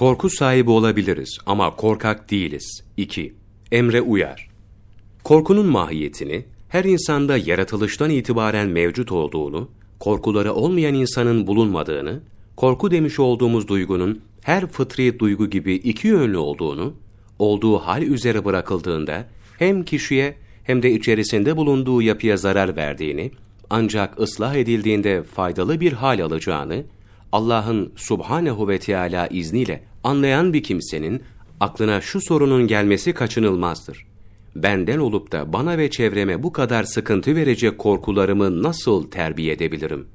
Korku sahibi olabiliriz ama korkak değiliz. 2. Emre uyar. Korkunun mahiyetini, her insanda yaratılıştan itibaren mevcut olduğunu, korkuları olmayan insanın bulunmadığını, korku demiş olduğumuz duygunun her fıtri duygu gibi iki yönlü olduğunu, olduğu hal üzere bırakıldığında hem kişiye hem de içerisinde bulunduğu yapıya zarar verdiğini, ancak ıslah edildiğinde faydalı bir hal alacağını, Allah'ın subhanehu ve Teala izniyle anlayan bir kimsenin aklına şu sorunun gelmesi kaçınılmazdır. Benden olup da bana ve çevreme bu kadar sıkıntı verecek korkularımı nasıl terbiye edebilirim?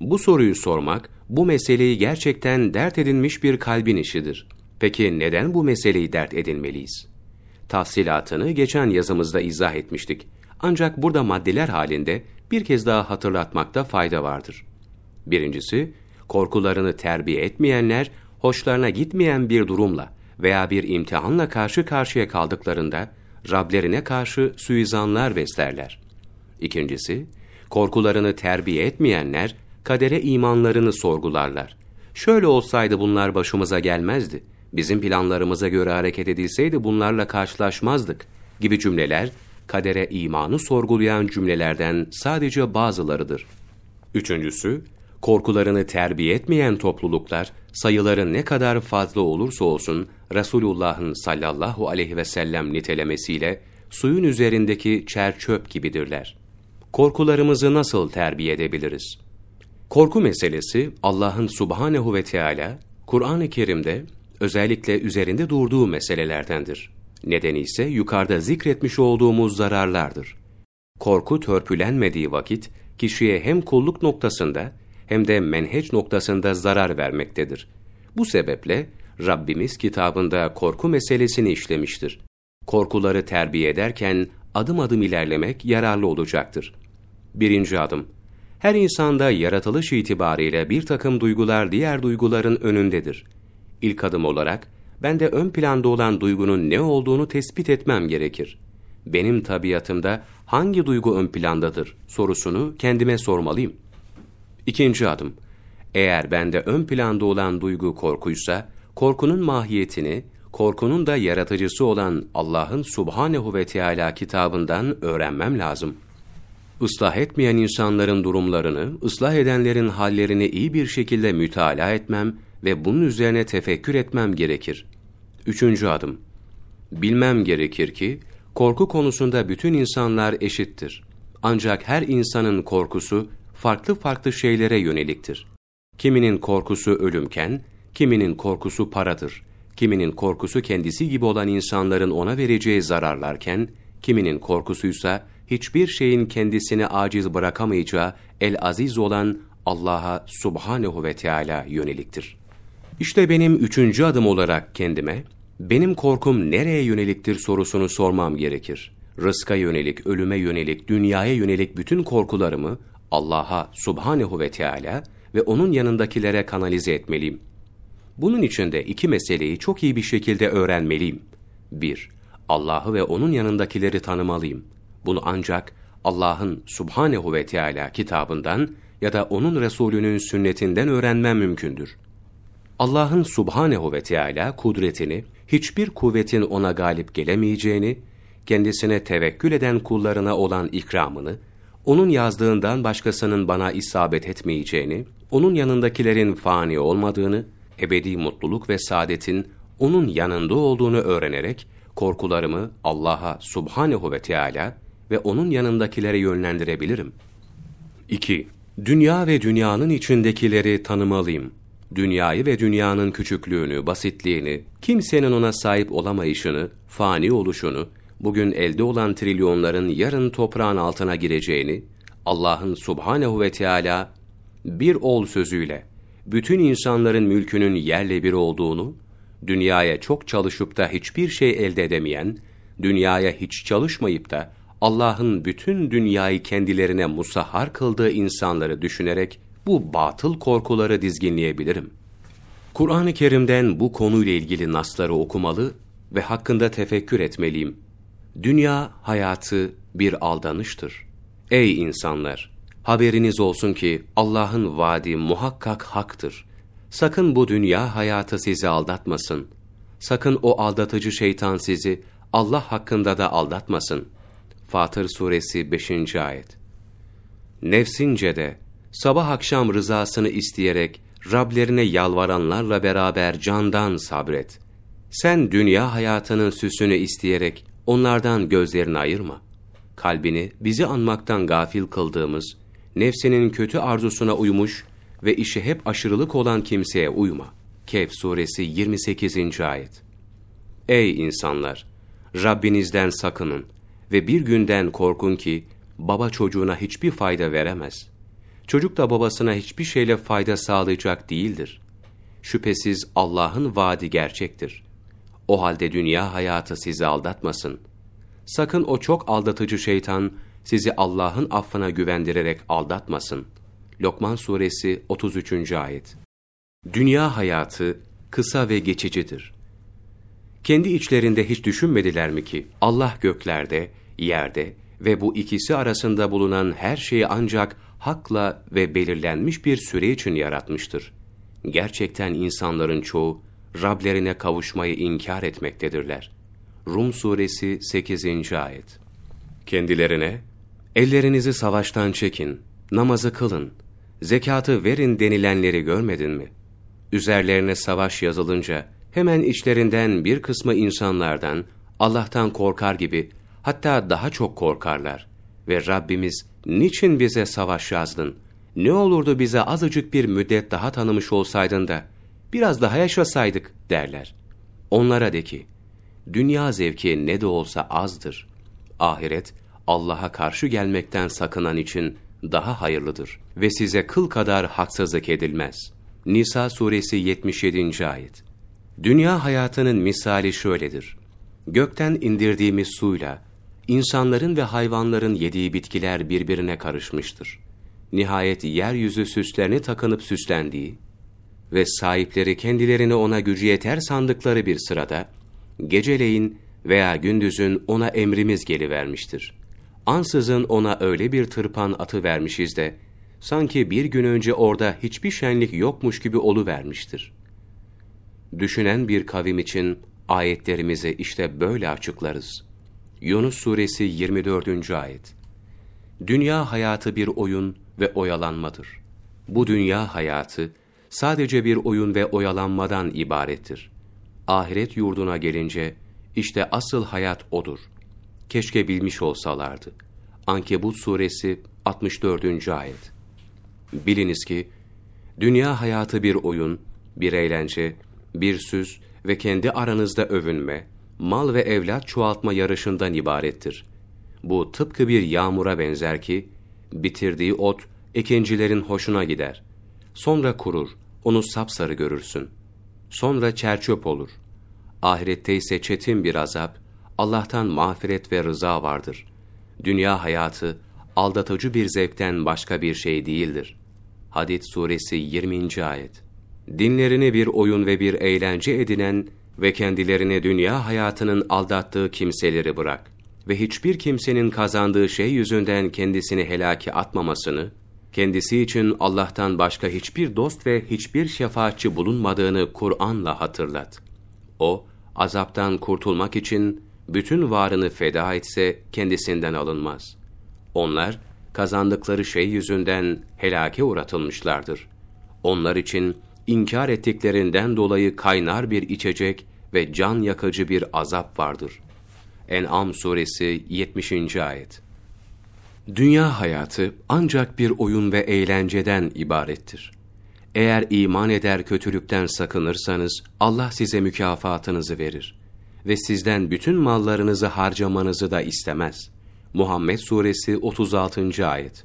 Bu soruyu sormak, bu meseleyi gerçekten dert edinmiş bir kalbin işidir. Peki neden bu meseleyi dert edinmeliyiz? Tahsilatını geçen yazımızda izah etmiştik. Ancak burada maddeler halinde bir kez daha hatırlatmakta fayda vardır. Birincisi, korkularını terbiye etmeyenler, hoşlarına gitmeyen bir durumla veya bir imtihanla karşı karşıya kaldıklarında, Rablerine karşı suizanlar beslerler. İkincisi, korkularını terbiye etmeyenler, kadere imanlarını sorgularlar. Şöyle olsaydı bunlar başımıza gelmezdi, bizim planlarımıza göre hareket edilseydi bunlarla karşılaşmazdık gibi cümleler, kadere imanı sorgulayan cümlelerden sadece bazılarıdır. Üçüncüsü, korkularını terbiye etmeyen topluluklar, sayıları ne kadar fazla olursa olsun, Resulullah'ın sallallahu aleyhi ve sellem nitelemesiyle, suyun üzerindeki çer çöp gibidirler. Korkularımızı nasıl terbiye edebiliriz? Korku meselesi, Allah'ın subhanehu ve Teala Kur'an-ı Kerim'de özellikle üzerinde durduğu meselelerdendir. Nedeni ise yukarıda zikretmiş olduğumuz zararlardır. Korku törpülenmediği vakit, kişiye hem kulluk noktasında hem de menheç noktasında zarar vermektedir. Bu sebeple Rabbimiz kitabında korku meselesini işlemiştir. Korkuları terbiye ederken adım adım ilerlemek yararlı olacaktır. Birinci adım, her insanda yaratılış itibariyle bir takım duygular diğer duyguların önündedir. İlk adım olarak, ben de ön planda olan duygunun ne olduğunu tespit etmem gerekir. Benim tabiatımda hangi duygu ön plandadır sorusunu kendime sormalıyım. İkinci adım, eğer bende ön planda olan duygu korkuysa, korkunun mahiyetini, korkunun da yaratıcısı olan Allah'ın Subhanehu ve Teala kitabından öğrenmem lazım. Islah etmeyen insanların durumlarını, ıslah edenlerin hallerini iyi bir şekilde mütalaa etmem ve bunun üzerine tefekkür etmem gerekir. Üçüncü adım. Bilmem gerekir ki, korku konusunda bütün insanlar eşittir. Ancak her insanın korkusu farklı farklı şeylere yöneliktir. Kiminin korkusu ölümken, kiminin korkusu paradır. Kiminin korkusu kendisi gibi olan insanların ona vereceği zararlarken, kiminin korkusuysa hiçbir şeyin kendisini aciz bırakamayacağı el-aziz olan Allah'a subhanehu ve Teala yöneliktir. İşte benim üçüncü adım olarak kendime, benim korkum nereye yöneliktir sorusunu sormam gerekir. Rızka yönelik, ölüme yönelik, dünyaya yönelik bütün korkularımı Allah'a subhanehu ve Teala ve onun yanındakilere kanalize etmeliyim. Bunun için de iki meseleyi çok iyi bir şekilde öğrenmeliyim. 1. Allah'ı ve onun yanındakileri tanımalıyım. Bunu ancak Allah'ın subhanehu ve Teala kitabından ya da onun Resulünün sünnetinden öğrenmem mümkündür. Allah'ın subhanehu ve Teala kudretini, hiçbir kuvvetin ona galip gelemeyeceğini, kendisine tevekkül eden kullarına olan ikramını, onun yazdığından başkasının bana isabet etmeyeceğini, onun yanındakilerin fani olmadığını, ebedi mutluluk ve saadetin onun yanında olduğunu öğrenerek, korkularımı Allah'a subhanehu ve Teala ve onun yanındakilere yönlendirebilirim. 2. Dünya ve dünyanın içindekileri tanımalıyım. Dünyayı ve dünyanın küçüklüğünü, basitliğini, kimsenin ona sahip olamayışını, fani oluşunu, bugün elde olan trilyonların yarın toprağın altına gireceğini, Allah'ın subhanehu ve Teala bir ol sözüyle bütün insanların mülkünün yerle bir olduğunu, dünyaya çok çalışıp da hiçbir şey elde edemeyen, dünyaya hiç çalışmayıp da Allah'ın bütün dünyayı kendilerine musahhar kıldığı insanları düşünerek bu batıl korkuları dizginleyebilirim. Kur'an-ı Kerim'den bu konuyla ilgili nasları okumalı ve hakkında tefekkür etmeliyim. Dünya hayatı bir aldanıştır. Ey insanlar! Haberiniz olsun ki Allah'ın vaadi muhakkak haktır. Sakın bu dünya hayatı sizi aldatmasın. Sakın o aldatıcı şeytan sizi Allah hakkında da aldatmasın. Fatır Suresi 5. Ayet Nefsince de, sabah akşam rızasını isteyerek Rablerine yalvaranlarla beraber candan sabret. Sen dünya hayatının süsünü isteyerek onlardan gözlerini ayırma. Kalbini bizi anmaktan gafil kıldığımız, nefsinin kötü arzusuna uymuş ve işi hep aşırılık olan kimseye uyma. Kehf suresi 28. ayet. Ey insanlar! Rabbinizden sakının ve bir günden korkun ki baba çocuğuna hiçbir fayda veremez. Çocuk da babasına hiçbir şeyle fayda sağlayacak değildir. Şüphesiz Allah'ın vaadi gerçektir. O halde dünya hayatı sizi aldatmasın. Sakın o çok aldatıcı şeytan sizi Allah'ın affına güvendirerek aldatmasın. Lokman Suresi 33. Ayet Dünya hayatı kısa ve geçicidir. Kendi içlerinde hiç düşünmediler mi ki Allah göklerde, yerde ve bu ikisi arasında bulunan her şeyi ancak hakla ve belirlenmiş bir süre için yaratmıştır. Gerçekten insanların çoğu Rablerine kavuşmayı inkar etmektedirler. Rum Suresi 8. Ayet Kendilerine, ellerinizi savaştan çekin, namazı kılın, zekatı verin denilenleri görmedin mi? Üzerlerine savaş yazılınca, hemen içlerinden bir kısmı insanlardan, Allah'tan korkar gibi, hatta daha çok korkarlar. Ve Rabbimiz, niçin bize savaş yazdın? Ne olurdu bize azıcık bir müddet daha tanımış olsaydın da, biraz daha yaşasaydık derler. Onlara de ki, dünya zevki ne de olsa azdır. Ahiret, Allah'a karşı gelmekten sakınan için daha hayırlıdır ve size kıl kadar haksızlık edilmez. Nisa suresi 77. ayet. Dünya hayatının misali şöyledir. Gökten indirdiğimiz suyla, insanların ve hayvanların yediği bitkiler birbirine karışmıştır. Nihayet yeryüzü süslerini takınıp süslendiği ve sahipleri kendilerini ona gücü yeter sandıkları bir sırada, geceleyin veya gündüzün ona emrimiz gelivermiştir. Ansızın ona öyle bir tırpan atı vermişiz de, sanki bir gün önce orada hiçbir şenlik yokmuş gibi olu vermiştir. Düşünen bir kavim için ayetlerimizi işte böyle açıklarız. Yunus suresi 24. ayet. Dünya hayatı bir oyun ve oyalanmadır. Bu dünya hayatı sadece bir oyun ve oyalanmadan ibarettir. Ahiret yurduna gelince işte asıl hayat odur. Keşke bilmiş olsalardı. Ankebut suresi 64. ayet. Biliniz ki dünya hayatı bir oyun, bir eğlence, bir süs ve kendi aranızda övünme, mal ve evlat çoğaltma yarışından ibarettir. Bu tıpkı bir yağmura benzer ki, bitirdiği ot ekincilerin hoşuna gider. Sonra kurur, onu sapsarı görürsün. Sonra çerçöp olur. Ahirette ise çetin bir azap, Allah'tan mağfiret ve rıza vardır. Dünya hayatı, aldatıcı bir zevkten başka bir şey değildir. Hadid suresi 20. ayet. Dinlerini bir oyun ve bir eğlence edinen ve kendilerini dünya hayatının aldattığı kimseleri bırak ve hiçbir kimsenin kazandığı şey yüzünden kendisini helaki atmamasını, kendisi için Allah'tan başka hiçbir dost ve hiçbir şefaatçi bulunmadığını Kur'an'la hatırlat. O, azaptan kurtulmak için bütün varını feda etse kendisinden alınmaz. Onlar, kazandıkları şey yüzünden helake uğratılmışlardır. Onlar için inkar ettiklerinden dolayı kaynar bir içecek ve can yakıcı bir azap vardır. En'am suresi 70. ayet. Dünya hayatı ancak bir oyun ve eğlenceden ibarettir. Eğer iman eder kötülükten sakınırsanız Allah size mükafatınızı verir ve sizden bütün mallarınızı harcamanızı da istemez. Muhammed suresi 36. ayet.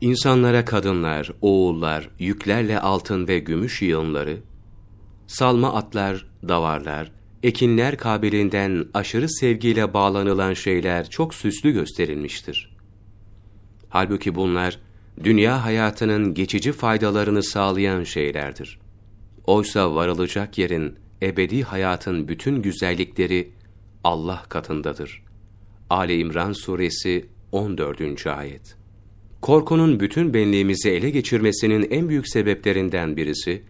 İnsanlara kadınlar, oğullar, yüklerle altın ve gümüş yığınları, salma atlar, davarlar, ekinler kabilinden aşırı sevgiyle bağlanılan şeyler çok süslü gösterilmiştir. Halbuki bunlar, dünya hayatının geçici faydalarını sağlayan şeylerdir. Oysa varılacak yerin, ebedi hayatın bütün güzellikleri Allah katındadır. Ali İmran Suresi 14. Ayet Korkunun bütün benliğimizi ele geçirmesinin en büyük sebeplerinden birisi,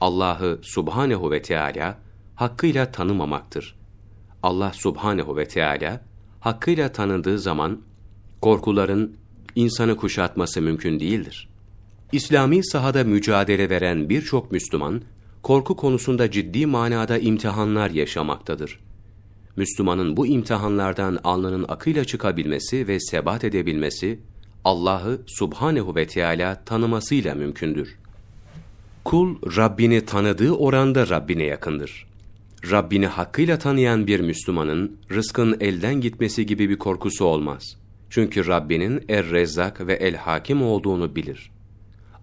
Allah'ı subhanehu ve Teala hakkıyla tanımamaktır. Allah subhanehu ve Teala hakkıyla tanındığı zaman korkuların insanı kuşatması mümkün değildir. İslami sahada mücadele veren birçok Müslüman, korku konusunda ciddi manada imtihanlar yaşamaktadır. Müslümanın bu imtihanlardan alnının akıyla çıkabilmesi ve sebat edebilmesi, Allah'ı subhanehu ve Teala tanımasıyla mümkündür. Kul, Rabbini tanıdığı oranda Rabbine yakındır. Rabbini hakkıyla tanıyan bir Müslümanın, rızkın elden gitmesi gibi bir korkusu olmaz. Çünkü Rabbinin Er-Rezzak ve El-Hakim olduğunu bilir.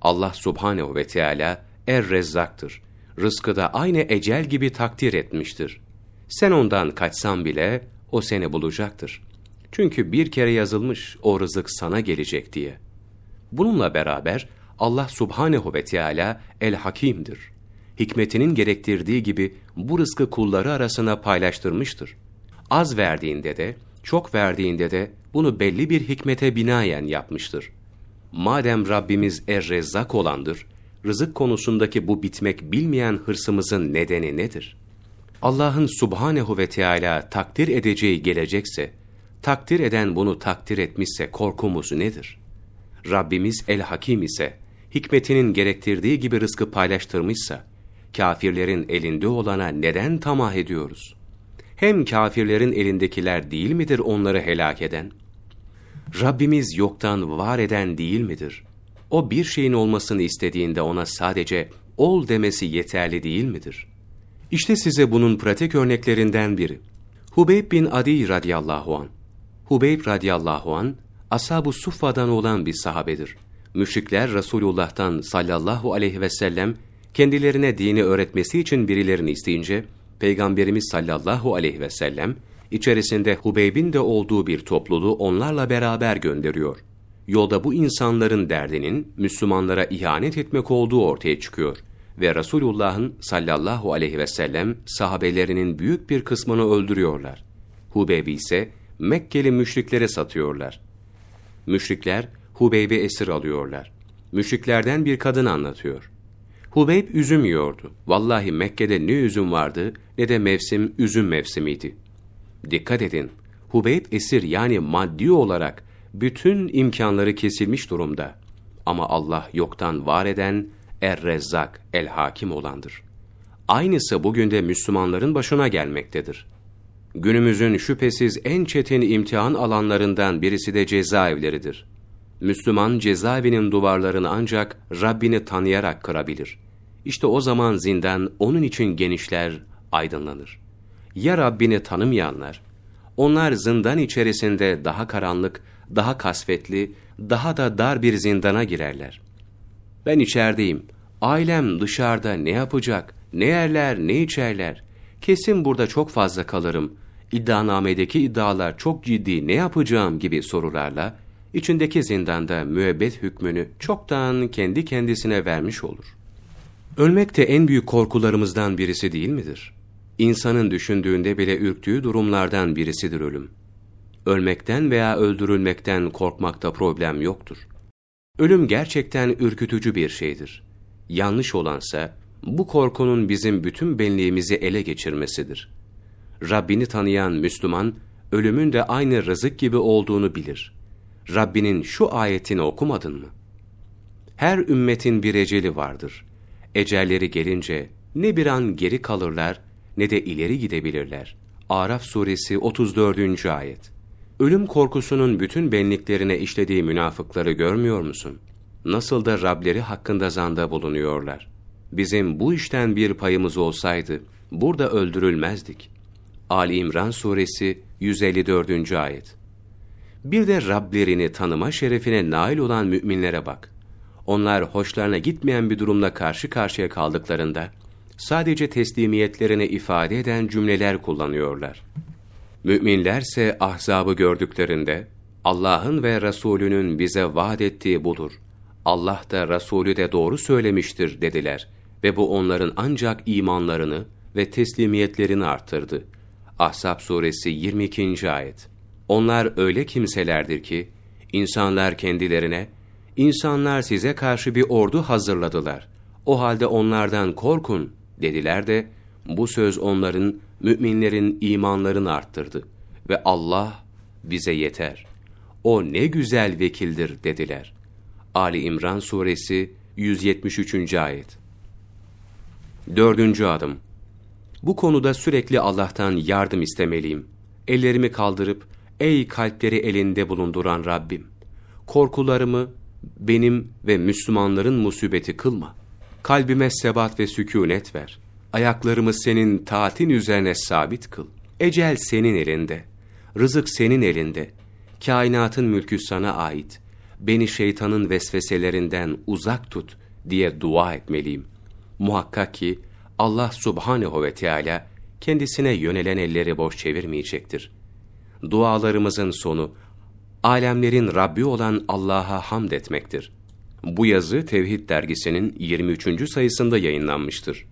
Allah subhanehu ve Teala Er-Rezzak'tır. Rızkı da aynı ecel gibi takdir etmiştir. Sen ondan kaçsan bile o seni bulacaktır. Çünkü bir kere yazılmış o rızık sana gelecek diye. Bununla beraber Allah subhanehu ve Teala el-Hakim'dir. Hikmetinin gerektirdiği gibi bu rızkı kulları arasına paylaştırmıştır. Az verdiğinde de, çok verdiğinde de bunu belli bir hikmete binaen yapmıştır. Madem Rabbimiz er-Rezzak olandır, rızık konusundaki bu bitmek bilmeyen hırsımızın nedeni nedir? Allah'ın subhanehu ve Teala takdir edeceği gelecekse, takdir eden bunu takdir etmişse korkumuz nedir? Rabbimiz el-Hakim ise, hikmetinin gerektirdiği gibi rızkı paylaştırmışsa, kafirlerin elinde olana neden tamah ediyoruz? Hem kafirlerin elindekiler değil midir onları helak eden? Rabbimiz yoktan var eden değil midir? O bir şeyin olmasını istediğinde ona sadece ol demesi yeterli değil midir? İşte size bunun pratik örneklerinden biri. Hubeyb bin Adi radıyallahu an. Hubeyb radıyallahu an, Ashab-ı Suffa'dan olan bir sahabedir. Müşrikler Resulullah'tan sallallahu aleyhi ve sellem kendilerine dini öğretmesi için birilerini isteyince, Peygamberimiz sallallahu aleyhi ve sellem, içerisinde Hubeyb'in de olduğu bir topluluğu onlarla beraber gönderiyor. Yolda bu insanların derdinin Müslümanlara ihanet etmek olduğu ortaya çıkıyor ve Resulullah'ın sallallahu aleyhi ve sellem sahabelerinin büyük bir kısmını öldürüyorlar. Hubeyb'i ise Mekkeli müşriklere satıyorlar. Müşrikler Hubeyb'i esir alıyorlar. Müşriklerden bir kadın anlatıyor. Hubeyb üzüm yiyordu. Vallahi Mekke'de ne üzüm vardı ne de mevsim üzüm mevsimiydi. Dikkat edin, Hubeyb esir yani maddi olarak bütün imkanları kesilmiş durumda. Ama Allah yoktan var eden Er-Rezzak, El-Hakim olandır. Aynısı bugün de Müslümanların başına gelmektedir. Günümüzün şüphesiz en çetin imtihan alanlarından birisi de cezaevleridir. Müslüman cezaevinin duvarlarını ancak Rabbini tanıyarak kırabilir. İşte o zaman zindan onun için genişler, aydınlanır. Ya Rabbini tanımayanlar, onlar zindan içerisinde daha karanlık, daha kasvetli, daha da dar bir zindana girerler. Ben içerideyim, ailem dışarıda ne yapacak, ne yerler, ne içerler, kesin burada çok fazla kalırım, iddianamedeki iddialar çok ciddi ne yapacağım gibi sorularla, içindeki zindanda müebbet hükmünü çoktan kendi kendisine vermiş olur. Ölmek de en büyük korkularımızdan birisi değil midir? İnsanın düşündüğünde bile ürktüğü durumlardan birisidir ölüm. Ölmekten veya öldürülmekten korkmakta problem yoktur. Ölüm gerçekten ürkütücü bir şeydir. Yanlış olansa, bu korkunun bizim bütün benliğimizi ele geçirmesidir. Rabbini tanıyan Müslüman, ölümün de aynı rızık gibi olduğunu bilir. Rabbinin şu ayetini okumadın mı? Her ümmetin bir eceli vardır. Ecelleri gelince ne bir an geri kalırlar ne de ileri gidebilirler. Araf suresi 34. ayet. Ölüm korkusunun bütün benliklerine işlediği münafıkları görmüyor musun? Nasıl da Rableri hakkında zanda bulunuyorlar. Bizim bu işten bir payımız olsaydı, burada öldürülmezdik. Ali İmran suresi 154. ayet. Bir de Rablerini tanıma şerefine nail olan müminlere bak. Onlar hoşlarına gitmeyen bir durumla karşı karşıya kaldıklarında, sadece teslimiyetlerini ifade eden cümleler kullanıyorlar. Müminlerse ahzabı gördüklerinde, Allah'ın ve Resulünün bize vaat ettiği budur. Allah da Resulü de doğru söylemiştir dediler ve bu onların ancak imanlarını ve teslimiyetlerini arttırdı. Ahzab suresi 22. ayet. Onlar öyle kimselerdir ki, insanlar kendilerine, insanlar size karşı bir ordu hazırladılar. O halde onlardan korkun dediler de bu söz onların, müminlerin imanlarını arttırdı. Ve Allah bize yeter. O ne güzel vekildir dediler. Ali İmran suresi 173. ayet. Dördüncü adım. Bu konuda sürekli Allah'tan yardım istemeliyim. Ellerimi kaldırıp, ey kalpleri elinde bulunduran Rabbim, korkularımı benim ve Müslümanların musibeti kılma. Kalbime sebat ve sükûnet ver. Ayaklarımı senin taatin üzerine sabit kıl. Ecel senin elinde. Rızık senin elinde. Kainatın mülkü sana ait. Beni şeytanın vesveselerinden uzak tut diye dua etmeliyim. Muhakkak ki Allah subhanehu ve Teala kendisine yönelen elleri boş çevirmeyecektir. Dualarımızın sonu, alemlerin Rabbi olan Allah'a hamd etmektir. Bu yazı Tevhid dergisinin 23. sayısında yayınlanmıştır.